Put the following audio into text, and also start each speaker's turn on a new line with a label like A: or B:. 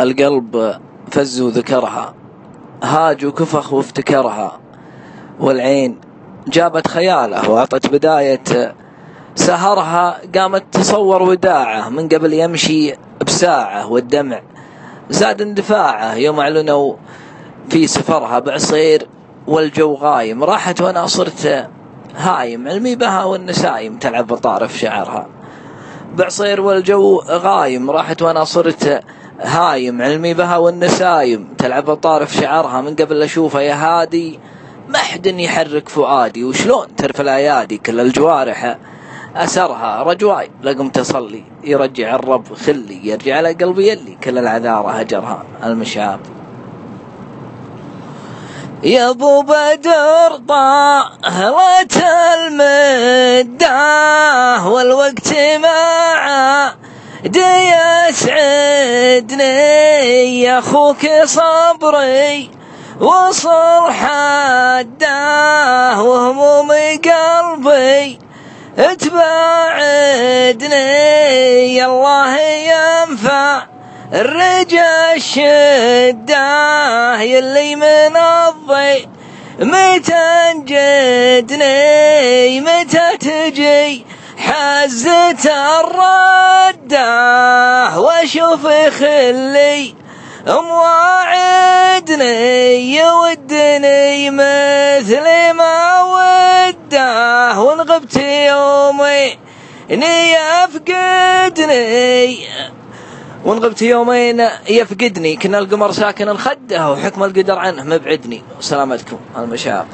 A: القلب فز وذكرها هاج وكفخ وافتكرها والعين جابت خياله وأعطت بداية سهرها قامت تصور وداعه من قبل يمشي بساعة والدمع زاد اندفاعه يوم أعلنوا في سفرها بعصير والجو غايم راحت وأنا صرت هايم علمي بها والنسايم تلعب بطارف شعرها بعصير والجو غايم راحت وأنا صرت هايم علمي بها والنسايم تلعب بطارف شعرها من قبل أشوفها يا هادي. ما حد يحرك فؤادي وشلون ترفع الأيادي كل الجوارح؟ أسرها رجواي لقمت أصلي يرجع الرب خلي يرجع على قلبي يلي كل العذارة هجرها المشاب يا أبو بدر طاهرة المدة والوقت معه دي يسعدني يا أخوك صبري وصل حده وهموم قلبي. تباعدني الله ينفع الرجا الشدة يلي من الضي متى نجدني متى تجي حزة الردة واشوف خلي مواعدني يودني مثل ما وده ونغبت يومي اني يفقدني. ونغبت يومين يفقدني. كنا القمر ساكن الخده وحكم القدر عنه مبعدني. سلامتكم. المشاق.